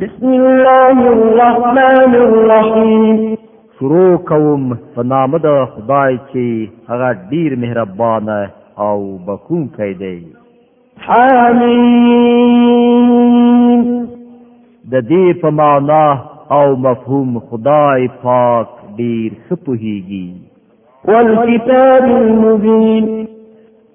بسم الله الرحمن الرحیم شروع کوم په نام د خدای چې هغه ډیر مهربان او بخښونکی دی حمیم د دې په معنا او مفهوم خدای پاک ډیر ښه پوهیږي والکتاب المبین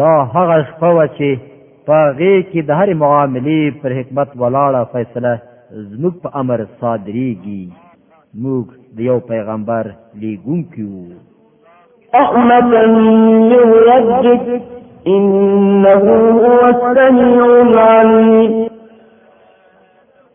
دا هغه شپه و چې په هغې کې د هرې معاملې پر حکمت ولاړه فیصله زموږ په امر صادریږي موږ د یو پیغمبر لیږونکي وو رحمة من ربك إنه هو السميع العليم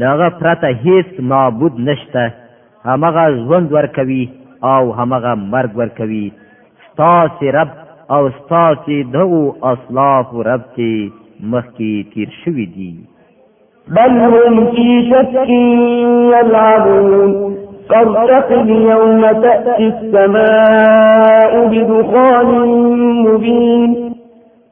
داغه پرته هیڅ معبود نشته همغه ژوند ورکوي او همغه مرګ ورکوي ستاسې رب او ستاسې دغو اصلافو رب چې مخکې تیر شوي دي بل هم فی شک یلعبون فارتقب يوم تأتي السماء بدخان مبين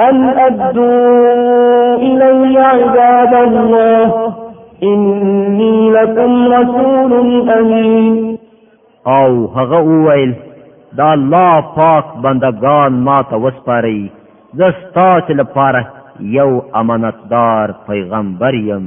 ان ادو الی عباد الله انی لکم رسول امین او هغه وویل دا الله پاک بندگان ما ته وسپارئ زه ستاسو لپاره یو امانتدار پیغمبر یم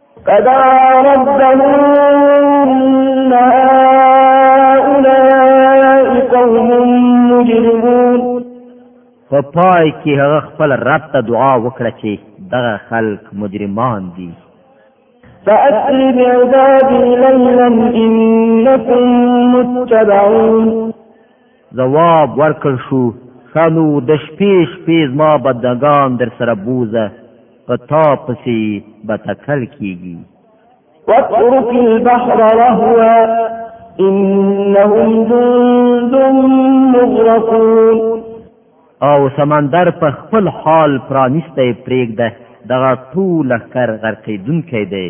فدا ربه ان هؤلاء قوم مجرمون په پای کې هغه خپل رب ته دعا وکړه چې دغه خلک مجرمان دي فأسر بعبادي ليلا إنكم متبعون ځواب ورکړ شو ښه نو د شپې شپې زما بدنګان در سره بوزه په تا پسې به تکل کېږي واترك البحر رهوا انهم جند مغرقون او سمندر په خپل حال پرانیسته پرېږده دغه ټول لخر غرقېدونکی دی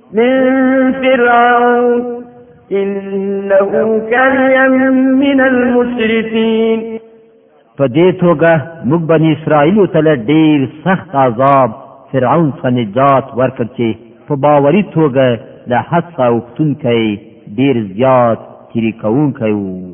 من فرعون انه كان من المسرفين په دې توګه موږ بني اسرائیل ته له ډیر سخت عذاب فرعون څخه نجات ورکړ چې په باوري توګه له حد څخه اوښتونکی ډیر زیات تیری کوونکی وو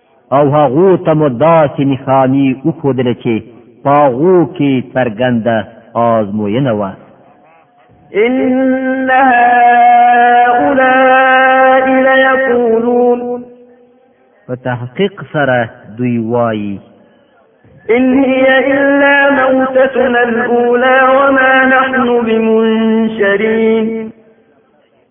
او هغو ته مو داسې نښاني وښودلې چې په هغو کې څرګنده آزموینه وه ان هؤلاء ليقولون په تحقیق سره دوی وایي ان هي الا موتتنا الاولى وما نحن بمنشرين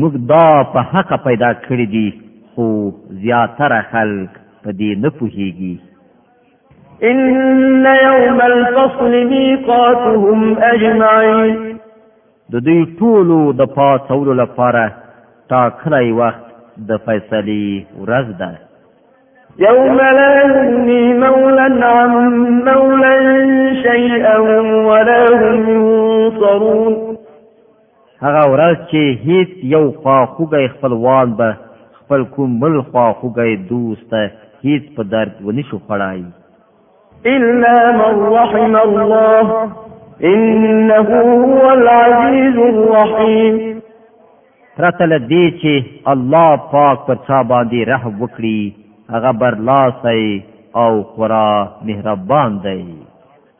موږ دا په حق پیدا کړی دی خو زیاتره خلک په دې نه پوهیږي ان يوم الفصل ميقاتهم اجمعين د دې ټولو د پاتولو لپاره ټاکلی وخت د فیصلې ورځ ده يوم لا يغني مولا عن مولا شيئا ولا هم ينصرون هغه ورځ چې هیڅ یو خواخوږی خپلوان به خپل کوم بل خواخوږی دوست ته هیڅ په درد ونشو خړای الا من رحم الله انه هو العزيز الرحيم پرته له دې چې الله پاک پر چا باندې رحم وکړي هغه برلاسی او خورا مهربان دی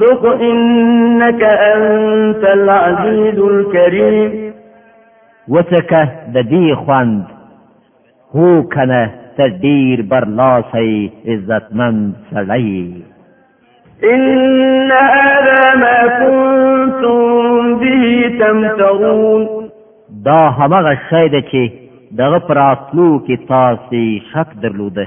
ذوق انك انت العزيز الكريم وڅکه د دې خوند هو کنه ته ډیر برلاسی عزتمند سړی ان هذا ما كنتم به تمترون دا همغه شی ده چې دغه پراتلو کې تاسو شک درلوده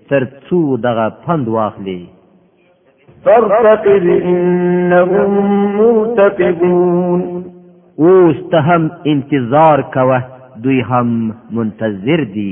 تر څو دغه پند واخلي فارتقب انهم مرتقبون اوس ته هم انتظار کوه دوی هم منتظر دي